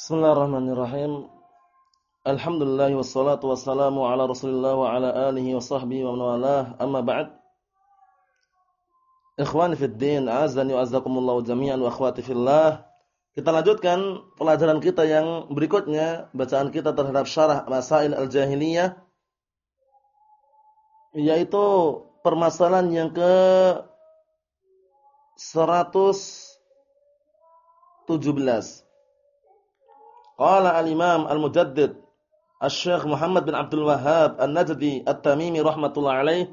Bismillahirrahmanirrahim. Alhamdulillah wassalatu wassalamu ala Rasulillah wa ala alihi wa sahbihi wa man walah. Amma ba'd. Ikhwani fid din, azani wa azzakumullah jami'an wa akhwati fillah. Kita lanjutkan pelajaran kita yang berikutnya, bacaan kita terhadap syarah Masail al-Jahiliyah yaitu permasalahan yang ke 117. Qala al-Imam al-Mujaddid Asy-Syaikh Muhammad bin Abdul Wahhab An-Najdi At-Tamimi rahimatullah alaih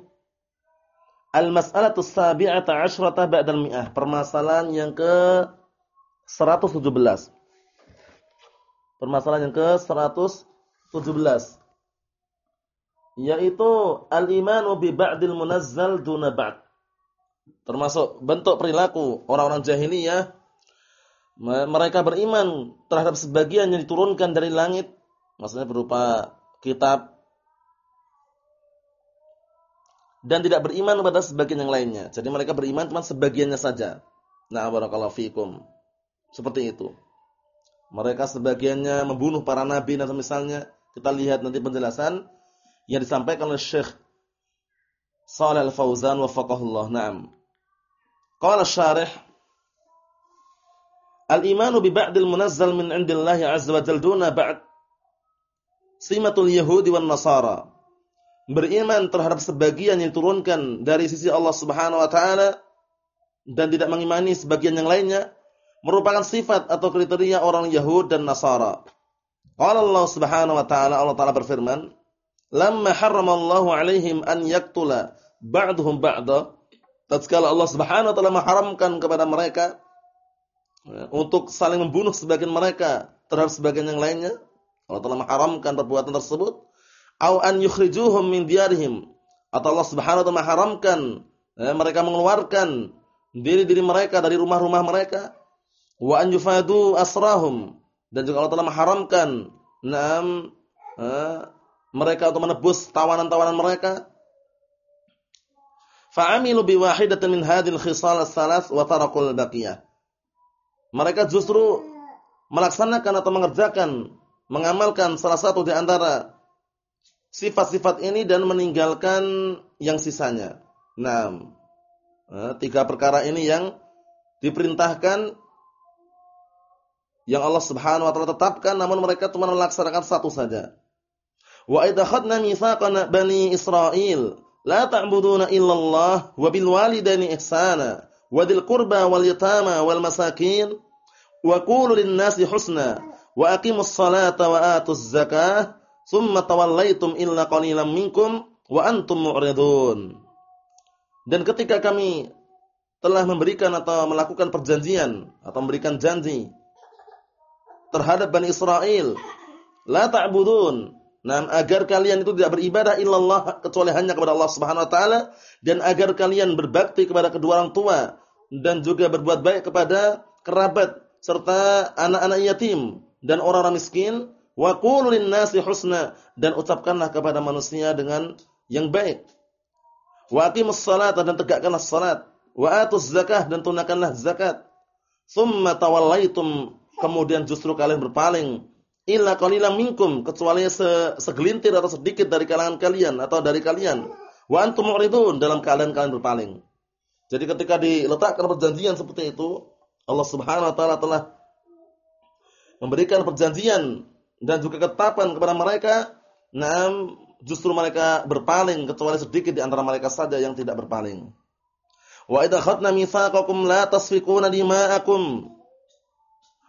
Al-mas'alatu sabi'ata asyrata ba'dal mi'ah. Permasalahan yang ke 117. Permasalahan yang ke 117. Yaitu al-imanu bi ba'dil munazzal duna ba'd. Termasuk bentuk perilaku orang-orang jahiliyah mereka beriman terhadap sebagian yang diturunkan dari langit, maksudnya berupa kitab dan tidak beriman kepada sebagian yang lainnya. Jadi mereka beriman cuma sebagiannya saja. Nah, barakallahu fikum. Seperti itu. Mereka sebagiannya membunuh para nabi dan misalnya kita lihat nanti penjelasan yang disampaikan oleh Syekh Shalal Al-Fauzan wafaqahullah. Naam. Qala syarih Al-imanu bi ba'dil munazzal min 'indillahi 'azza wa jalla duna ba'd simatul yahudi wan nasara. Beriman terhadap sebagian yang diturunkan dari sisi Allah Subhanahu wa taala dan tidak mengimani sebagian yang lainnya merupakan sifat atau kriteria orang Yahud dan Nasara. Qala Allah Subhanahu wa taala Allah taala berfirman, "Lamma harramallahu 'alaihim an yaqtula ba'dhum ba'da" Tatkala Allah Subhanahu wa taala mengharamkan kepada mereka untuk saling membunuh sebagian mereka terhadap sebagian yang lainnya. Allah telah mengharamkan perbuatan tersebut. Au an yukhrijuhum min diyarihim. Atau Allah Subhanahu wa taala mengharamkan ya, mereka mengeluarkan diri-diri mereka dari rumah-rumah mereka. Wa an yufadu asrahum. Dan juga Allah telah mengharamkan enam ya, mereka untuk menebus tawanan-tawanan mereka. Fa'amilu biwahidatin min hadhil khisal as-salas wa tarakul baqiyah mereka justru melaksanakan atau mengerjakan, mengamalkan salah satu di antara sifat-sifat ini dan meninggalkan yang sisanya. Nah, tiga perkara ini yang diperintahkan yang Allah Subhanahu wa taala tetapkan namun mereka cuma melaksanakan satu saja. Wa idza khadna bani Israil la ta'buduna illallah wa bil walidaini ihsana wadil qurba wal yatama wal masakin. Wa qulu lin nasi husna wa aqimus salata wa atuz zakah thumma tawallaitum illa qalilan minkum wa antum mu'ridun. Dan ketika kami telah memberikan atau melakukan perjanjian atau memberikan janji terhadap Bani Israel la ta'budun Nah, agar kalian itu tidak beribadah illallah kecuali hanya kepada Allah Subhanahu wa taala dan agar kalian berbakti kepada kedua orang tua dan juga berbuat baik kepada kerabat serta anak-anak yatim dan orang-orang miskin wa nasi husna dan ucapkanlah kepada manusia dengan yang baik. Wa aqimus salata dan tegakkanlah salat, wa atuz zakah dan tunaikanlah zakat. Tsumma tawallaitum kemudian justru kalian berpaling illa qalilan minkum kecuali segelintir atau sedikit dari kalangan kalian atau dari kalian. Wa antum mu'ridun dalam keadaan kalian berpaling. Jadi ketika diletakkan perjanjian seperti itu Allah Subhanahu wa taala telah memberikan perjanjian dan juga ketetapan kepada mereka. Nah justru mereka berpaling kecuali sedikit di antara mereka saja yang tidak berpaling. Wa idza khadna mitsaqakum la tasfikuna dima'akum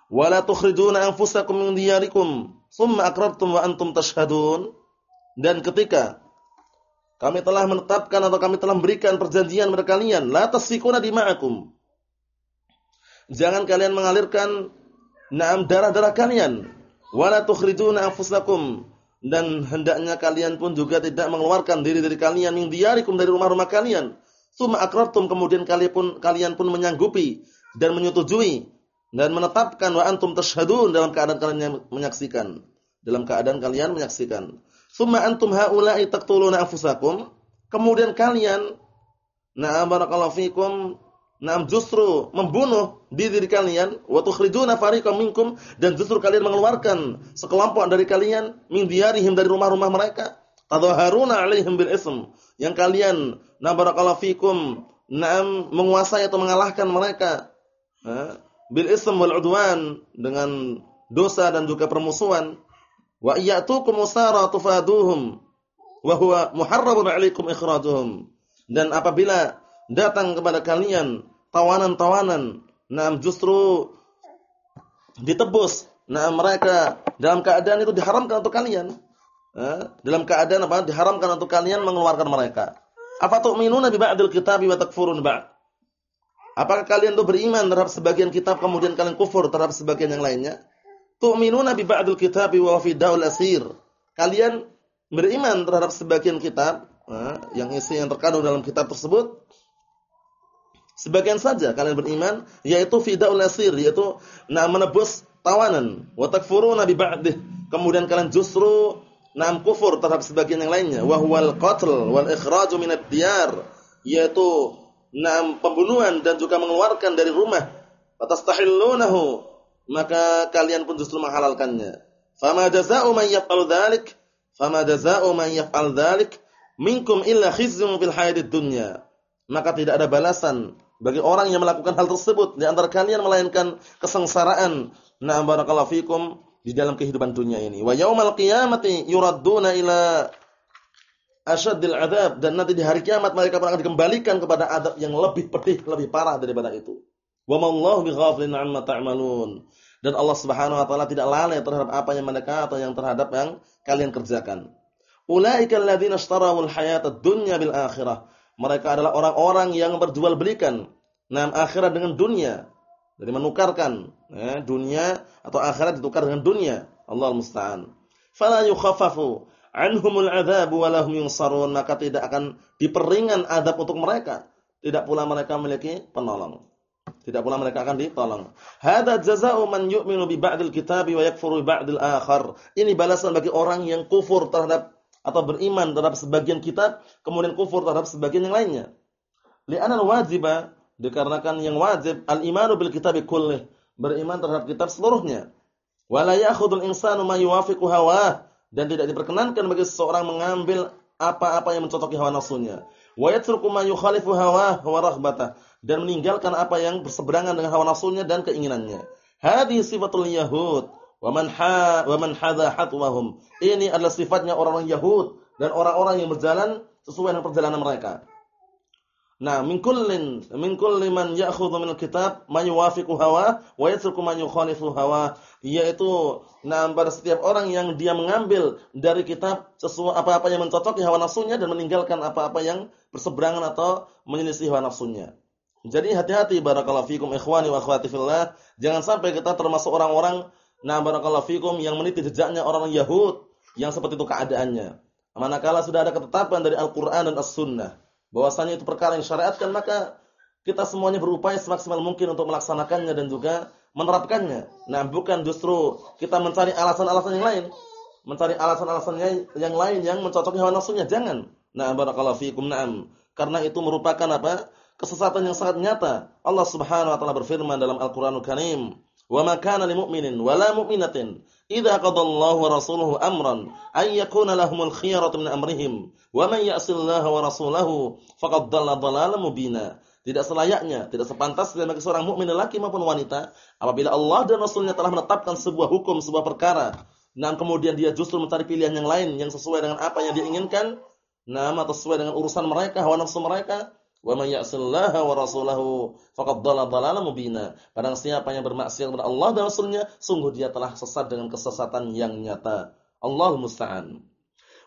wala tukhrijuna anfusakum min diyarikum. Summa aqrartum wa antum tashhadun. Dan ketika kami telah menetapkan atau kami telah memberikan perjanjian kepada kalian la tasfikuna dima'akum. Jangan kalian mengalirkan na'am darah-darah kalian. Wala tukhrijuna anfusakum. Dan hendaknya kalian pun juga tidak mengeluarkan diri dari kalian min diyarikum dari rumah-rumah kalian. Summa aqrartum kemudian kalian pun kalian pun menyanggupi dan menyetujui dan menetapkan wa antum tashhadun dalam keadaan kalian menyaksikan. Dalam keadaan kalian menyaksikan. Summa antum haula'i taqtuluna anfusakum. Kemudian kalian na'am barakallahu fikum. Naam justru membunuh diri kalian. Wa tukhrijuna fariqam minkum. Dan justru kalian mengeluarkan sekelompok dari kalian min diyarihim dari rumah-rumah mereka. Tadhaharuna alaihim bil ism. Yang kalian na barakallahu fikum. Naam menguasai atau mengalahkan mereka bil ism wal udwan dengan dosa dan juga permusuhan wa iyatukum usara tufaduhum wa huwa muharramun alaikum ikhrajuhum dan apabila datang kepada kalian tawanan-tawanan, nah justru ditebus. Nah mereka dalam keadaan itu diharamkan untuk kalian. Dalam keadaan apa? Diharamkan untuk kalian mengeluarkan mereka. Apa tu'minuna bi ba'dil kitabi wa takfurun ba'd? Apakah kalian itu beriman terhadap sebagian kitab kemudian kalian kufur terhadap sebagian yang lainnya? Tu'minuna bi ba'dil kitabi wa fidaul asir. Kalian beriman terhadap sebagian kitab eh, yang isi yang terkandung dalam kitab tersebut Sebagian saja kalian beriman yaitu fidaul asir yaitu nah menebus tawanan wa takfuruna bi ba'dih. Kemudian kalian justru nam kufur terhadap sebagian yang lainnya wa huwal qatl wal ikhraju minad diyar yaitu nam pembunuhan dan juga mengeluarkan dari rumah. Fatastahillunahu maka kalian pun justru menghalalkannya. Fama jazaa'u man yaf'al dzalik? Fama jazaa'u man yaf'al dzalik minkum illa khizyun fil hayatid dunya. Maka tidak ada balasan bagi orang yang melakukan hal tersebut di antara kalian melainkan kesengsaraan. Na'am barakallahu fikum di dalam kehidupan dunia ini. Wa yaumal qiyamati yuradduna ila asyaddil adab dan nanti di hari kiamat mereka akan dikembalikan kepada adab yang lebih pedih, lebih parah daripada itu. Wa mallahu bighafilin 'amma ta'malun. Dan Allah Subhanahu wa taala tidak lalai terhadap apa yang mereka atau yang terhadap yang kalian kerjakan. Ulaika alladziina ishtarawul hayatad dunya bil akhirah. Mereka adalah orang-orang yang berjual belikan nam akhirat dengan dunia. Jadi menukarkan ya, dunia atau akhirat ditukar dengan dunia. Allah musta'an. Fala yukhaffafu anhumul adzab wa lahum yunsarun. Maka tidak akan diperingan adab untuk mereka. Tidak pula mereka memiliki penolong. Tidak pula mereka akan ditolong. Hada jazaa'u man yu'minu bi ba'dil kitabi wa yakfuru bi ba'dil akhar. Ini balasan bagi orang yang kufur terhadap atau beriman terhadap sebagian kitab kemudian kufur terhadap sebagian yang lainnya. Li'anal wajiba dikarenakan yang wajib al-imanu bil kitabi kullih, beriman terhadap kitab seluruhnya. Wala ya'khudul insanu ma yuwafiqu hawah dan tidak diperkenankan bagi seseorang mengambil apa-apa yang mencocoki hawa nafsunya. Wa yatruku ma yukhalifu hawah wa raghbatah dan meninggalkan apa yang berseberangan dengan hawa nafsunya dan keinginannya. Hadhihi sifatul yahud Wa man ha wa. Ini adalah sifatnya orang-orang Yahud dan orang-orang yang berjalan sesuai dengan perjalanan mereka. Nah, min kullin min kulli man ya'khudhu min al-kitab ma yuwafiqu hawa wa yatruku man yukhalifu hawa, yaitu nah pada setiap orang yang dia mengambil dari kitab sesuatu apa-apa yang mencocoki hawa nafsunya dan meninggalkan apa-apa yang berseberangan atau menyelisih hawa nafsunya. Jadi hati-hati barakallahu fikum ikhwani wa akhwati fillah, jangan sampai kita termasuk orang-orang Nah, barakallahu fikum yang meniti jejaknya orang Yahud yang seperti itu keadaannya. Manakala sudah ada ketetapan dari Al-Qur'an dan As-Sunnah bahwasanya itu perkara yang syariatkan maka kita semuanya berupaya semaksimal mungkin untuk melaksanakannya dan juga menerapkannya. Nah, bukan justru kita mencari alasan-alasan yang lain, mencari alasan-alasannya yang lain yang mencocoki hawa nafsunya, jangan. Nah, barakallahu fikum. Naam. Karena itu merupakan apa? kesesatan yang sangat nyata. Allah Subhanahu wa taala berfirman dalam Al-Qur'anul Karim, Wa ma kana lil mu'minin wa la mu'minatin idza qadallahu wa rasuluhu amran ay yakuna lahumul khiyaratu min amrihim wa man ya'sillaha wa rasulahu faqad dhalla dhalalan mubina. Tidak selayaknya, tidak sepantasnya bagi seorang mukmin lelaki maupun wanita apabila Allah dan Rasulnya telah menetapkan sebuah hukum, sebuah perkara, dan kemudian dia justru mencari pilihan yang lain yang sesuai dengan apa yang dia inginkan, nah atau sesuai dengan urusan mereka, hawa nafsu mereka, Wa may ya'sillaha wa rasulahu faqad dhalla dhalalan mubina. Barang siapa yang bermaksiat kepada Allah dan Rasulnya, sungguh dia telah sesat dengan kesesatan yang nyata. Allahu musta'an.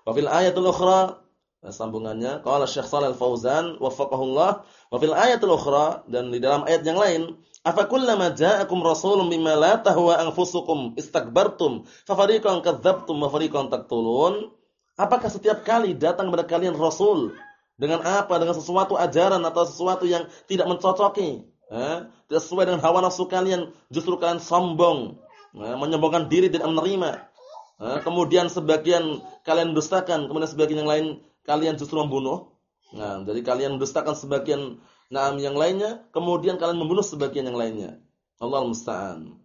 Wa fil ayatul ukhra sambungannya qala Syekh Shalal Fauzan waffaqahullah wa fil ayatul ukhra dan di dalam ayat yang lain afa kullama ja'akum rasulun bima la tahwa anfusukum istakbartum fa fariqan kadzdzabtum wa fariqan taqtulun apakah setiap kali datang kepada kalian rasul dengan apa? Dengan sesuatu ajaran atau sesuatu yang tidak mencocoki. Eh? Tidak sesuai dengan hawa nafsu kalian. Justru kalian sombong. Eh? Menyombongkan diri tidak menerima. Eh? Kemudian sebagian kalian dustakan. Kemudian sebagian yang lain kalian justru membunuh. Nah, jadi kalian dustakan sebagian Nah, yang lainnya, kemudian kalian membunuh sebagian yang lainnya. Allah musta'an.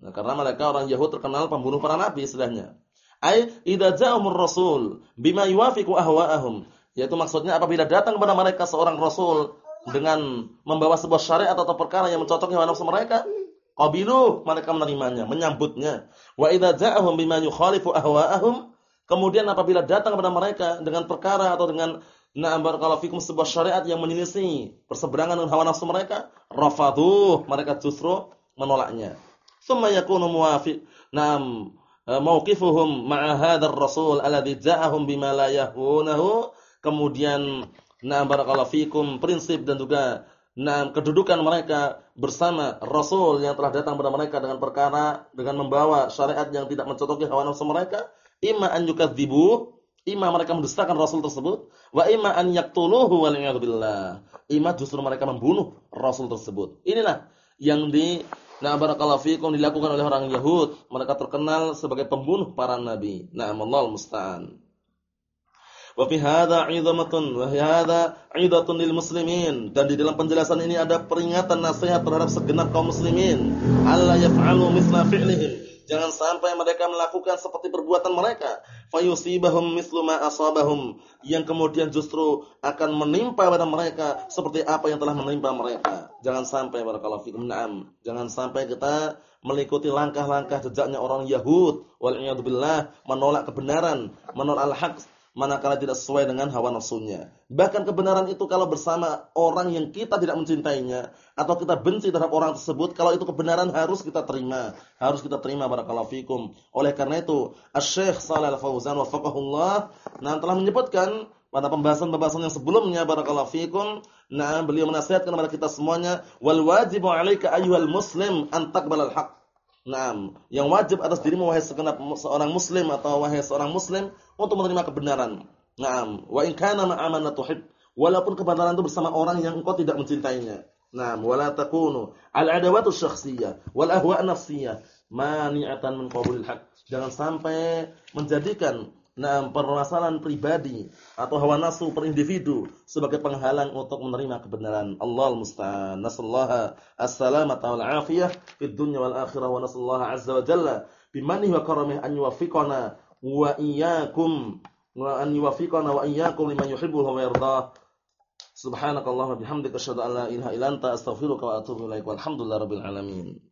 Nah, karena mereka orang Yahudi terkenal pembunuh para nabi istilahnya. Ai idza ja'umur rasul bima yuwafiqu ahwa'ahum. Yaitu maksudnya apabila datang kepada mereka seorang rasul dengan membawa sebuah syariat atau perkara yang mencocokkan hawa nafsu mereka, qabilu mereka menerimanya, menyambutnya. Wa idza ja'ahum bima yukhalifu ahwa'ahum, kemudian apabila datang kepada mereka dengan perkara atau dengan Na'am barakallahu fikum sebuah syariat yang menyelisih perseberangan dengan hawa nafsu mereka, rafadhu, mereka justru menolaknya. Tsumma yakunu muwafiq. Na'am mauqifuhum ma'a hadzal rasul alladhi ja'ahum bima la yahwunahu. Kemudian na'am barakallahu fikum prinsip dan juga na'am kedudukan mereka bersama rasul yang telah datang kepada mereka dengan perkara dengan membawa syariat yang tidak mencocoki hawa nafsu mereka, imma an yukadzibu Ima mereka mendustakan Rasul tersebut, wa ima an yaqtuluhu wal billah. Ima justru mereka membunuh Rasul tersebut. Inilah yang di Nah barakallahu fikum dilakukan oleh orang Yahud. Mereka terkenal sebagai pembunuh para nabi. Nah, Allah musta'an. Wa fi hadza 'idhamatun wa hadza 'idatun lil muslimin. Dan di dalam penjelasan ini ada peringatan nasihat terhadap segenap kaum muslimin, alla yaf'alu mithla fi'lihim Jangan sampai mereka melakukan seperti perbuatan mereka. Fayusibahum mislu ma asabahum. Yang kemudian justru akan menimpa pada mereka seperti apa yang telah menimpa mereka. Jangan sampai barakallahu fikum na'am. Jangan sampai kita mengikuti langkah-langkah jejaknya orang Yahud wal billah menolak kebenaran, menolak al-haq manakala tidak sesuai dengan hawa nafsunya. Bahkan kebenaran itu kalau bersama orang yang kita tidak mencintainya atau kita benci terhadap orang tersebut, kalau itu kebenaran harus kita terima, harus kita terima barakallahu fikum. Oleh karena itu, Asy-Syaikh Shalal Fauzan wafaqahullah nah telah menyebutkan pada pembahasan-pembahasan yang sebelumnya barakallahu fikum, nah beliau menasihatkan kepada kita semuanya, wal wajibu 'alaika ayyuhal muslim an taqbalal haqq Naam, yang wajib atas dirimu wahai segenap seorang muslim atau wahai seorang muslim untuk menerima kebenaran. Naam, wa in kana ma'amana tuhib, walaupun kebenaran itu bersama orang yang engkau tidak mencintainya. Naam, wala takunu al-adawatu syakhsiyah wal ahwa' nafsiyah mani'atan min qabulil haq. Jangan sampai menjadikan nah permasalahan pribadi atau hawa nafsu per individu sebagai penghalang untuk menerima kebenaran. Allah musta'an. Nasallaha as-salamata wal afiyah fid dunya wal akhirah wa nasallaha azza wa jalla bimanihi wa karamih an yuwaffiqana wa iyyakum wa an yuwaffiqana wa iyyakum liman yuhibbu wa yardah. Subhanakallahumma bihamdika asyhadu an la ilaha illa anta astaghfiruka wa atubu ilaik. Walhamdulillahirabbil alamin.